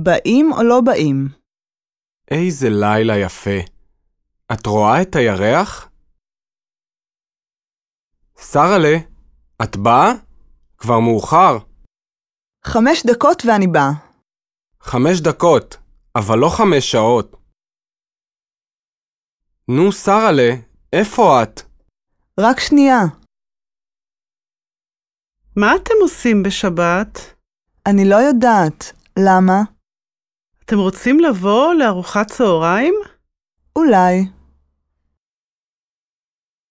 באים או לא באים? איזה לילה יפה. את רואה את הירח? שרה'לה, את באה? כבר מאוחר. חמש דקות ואני באה. חמש דקות, אבל לא חמש שעות. נו, שרה'לה, איפה את? רק שנייה. מה אתם עושים בשבת? אני לא יודעת. למה? אתם רוצים לבוא לארוחת צהריים? אולי.